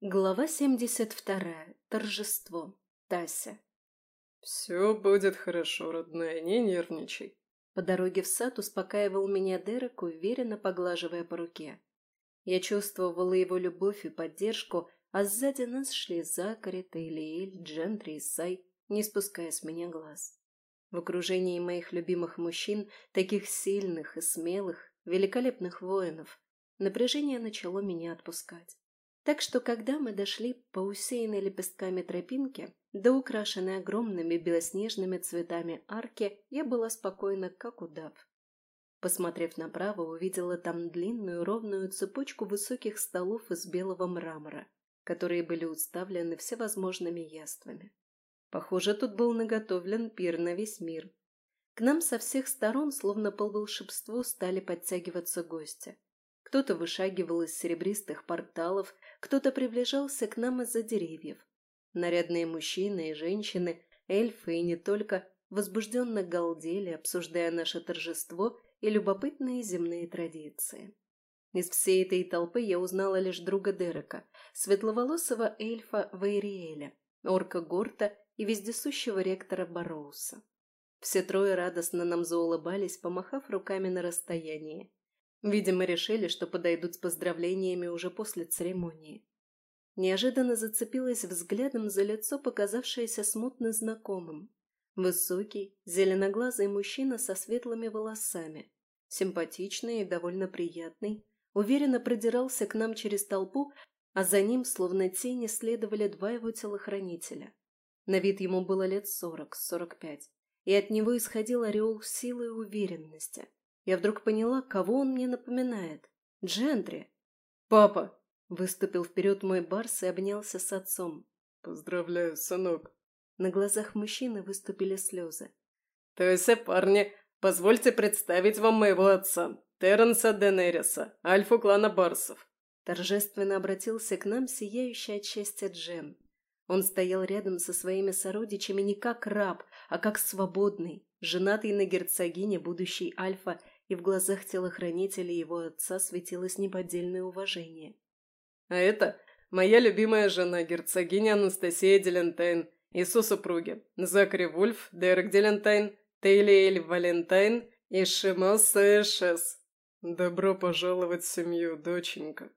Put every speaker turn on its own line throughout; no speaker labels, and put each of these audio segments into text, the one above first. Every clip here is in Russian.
Глава 72. Торжество. Тася.
«Все будет хорошо, родная, не нервничай».
По дороге в сад успокаивал меня Дерек, уверенно поглаживая по руке. Я чувствовала его любовь и поддержку, а сзади нас шли Закари, Тейлиэль, Джентри и Сай, не спуская с меня глаз. В окружении моих любимых мужчин, таких сильных и смелых, великолепных воинов, напряжение начало меня отпускать. Так что, когда мы дошли по усеянной лепестками тропинке до украшенной огромными белоснежными цветами арки, я была спокойна, как удав. Посмотрев направо, увидела там длинную ровную цепочку высоких столов из белого мрамора, которые были уставлены всевозможными яствами. Похоже, тут был наготовлен пир на весь мир. К нам со всех сторон, словно по волшебству, стали подтягиваться гости. Кто-то вышагивал из серебристых порталов, кто-то приближался к нам из-за деревьев. Нарядные мужчины и женщины, эльфы и не только, возбужденно галдели, обсуждая наше торжество и любопытные земные традиции. Из всей этой толпы я узнала лишь друга Дерека, светловолосого эльфа Вейриэля, орка Горта и вездесущего ректора Бароуса. Все трое радостно нам заулыбались, помахав руками на расстоянии. Видимо, решили, что подойдут с поздравлениями уже после церемонии. Неожиданно зацепилась взглядом за лицо, показавшееся смутно знакомым. Высокий, зеленоглазый мужчина со светлыми волосами, симпатичный и довольно приятный, уверенно продирался к нам через толпу, а за ним, словно тени, следовали два его телохранителя. На вид ему было лет сорок-сорок пять, и от него исходил ореол силы и уверенности – я вдруг поняла, кого он мне напоминает. Джентри.
«Папа!»
– выступил вперед мой барс и обнялся с отцом.
«Поздравляю, сынок!»
На глазах мужчины выступили слезы.
«Тойсе, парни, позвольте представить вам моего отца, Терренса Денериса, альфу клана Барсов».
Торжественно обратился к нам сияющий от счастья Джен. Он стоял рядом со своими сородичами не как раб, а как свободный, женатый на герцогине будущий Альфа и в глазах телохранителей его отца светилось неподдельное уважение.
«А это моя любимая жена, герцогиня Анастасия Делентайн и супруги Закари Вульф, Дерек Делентайн, Тейлиэль Валентайн и Шимас Эшес. Добро пожаловать в семью, доченька!»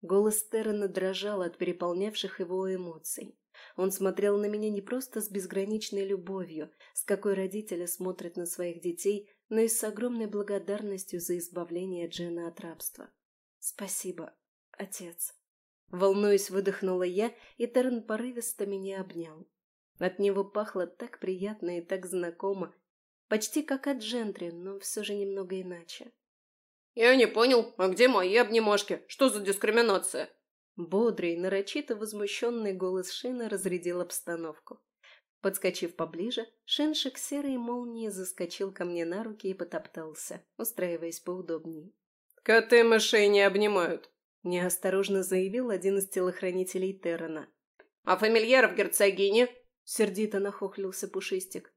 Голос Террена дрожал от переполнявших его эмоций. Он смотрел на меня не просто с безграничной любовью, с какой родители смотрят на своих детей, но и с огромной благодарностью за избавление Джена от рабства. «Спасибо, отец». Волнуясь, выдохнула я, и Терн порывисто меня обнял. От него пахло так приятно и так знакомо, почти как от Джентри, но все же немного иначе.
«Я не понял, а где мои обнимашки? Что за дискриминация?»
Бодрый, нарочито возмущенный голос Шина разрядил обстановку. Подскочив поближе, Шиншик серой молнией заскочил ко мне на руки и потоптался, устраиваясь поудобнее.
«Коты мышей не обнимают», –
неосторожно заявил один из телохранителей Террена.
«А фамильяров герцогини?»
– сердито нахохлился Пушистик.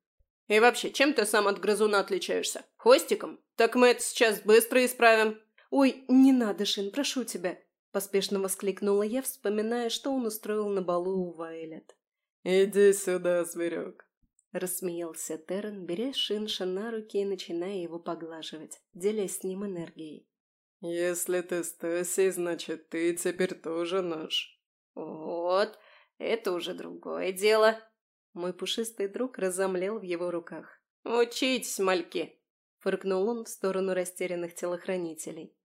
«И вообще, чем ты сам от грызуна отличаешься? Хвостиком? Так мы это сейчас быстро исправим».
«Ой, не надо, Шин, прошу тебя», Поспешно воскликнула я, вспоминая, что он устроил на балу у Вайлет.
«Иди сюда, зверек!»
Рассмеялся Террен, беря Шинша на руки и начиная его поглаживать, делясь с ним энергией.
«Если ты Стаси, значит, ты теперь тоже наш».
«Вот, это уже другое дело». Мой пушистый друг разомлел в его руках.
«Учитесь, мальки!»
Фыркнул он в сторону растерянных телохранителей.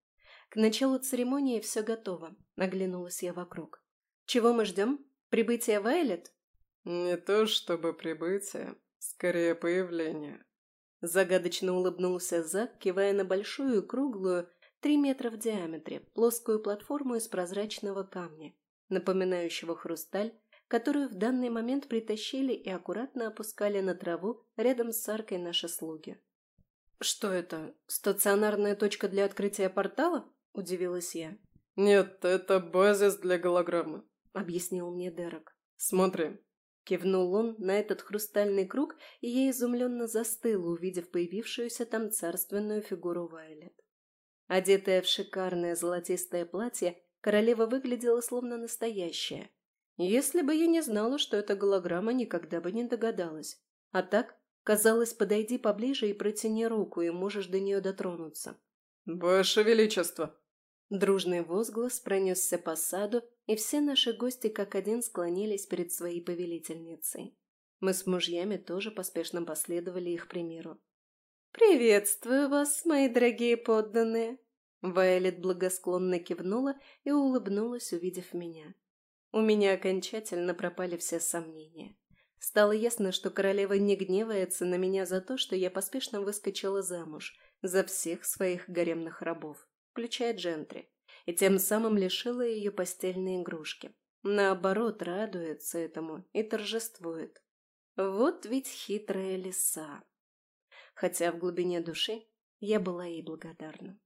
К началу церемонии все готово. Наглянулась я вокруг. Чего мы ждем? Прибытие Вайлет?
Не то чтобы прибытие, скорее появление.
Загадочно улыбнулся Зак, кивая на большую круглую, три метра в диаметре, плоскую платформу из прозрачного камня, напоминающего хрусталь, которую в данный момент притащили и аккуратно опускали на траву рядом с аркой наши слуги. «Что это? Стационарная точка для открытия портала?» – удивилась я.
«Нет, это базис для голограммы», –
объяснил мне Дерек.
«Смотри».
Кивнул он на этот хрустальный круг, и я изумленно застыла, увидев появившуюся там царственную фигуру Вайлет. Одетая в шикарное золотистое платье, королева выглядела словно настоящая. Если бы я не знала, что это голограмма, никогда бы не догадалась. А так, казалось, подойди поближе и протяни руку, и можешь до нее дотронуться.
«Ваше Величество!»
Дружный возглас пронесся по саду, и все наши гости как один склонились перед своей повелительницей. Мы с мужьями тоже поспешно последовали их примеру. «Приветствую вас, мои дорогие подданные!» Вайолет благосклонно кивнула и улыбнулась, увидев меня. У меня окончательно пропали все сомнения. Стало ясно, что королева не гневается на меня за то, что я поспешно выскочила замуж за всех своих гаремных рабов включая Джентри, и тем самым лишила ее постельной игрушки. Наоборот, радуется этому и торжествует. Вот ведь хитрая лиса. Хотя в глубине души я была ей благодарна.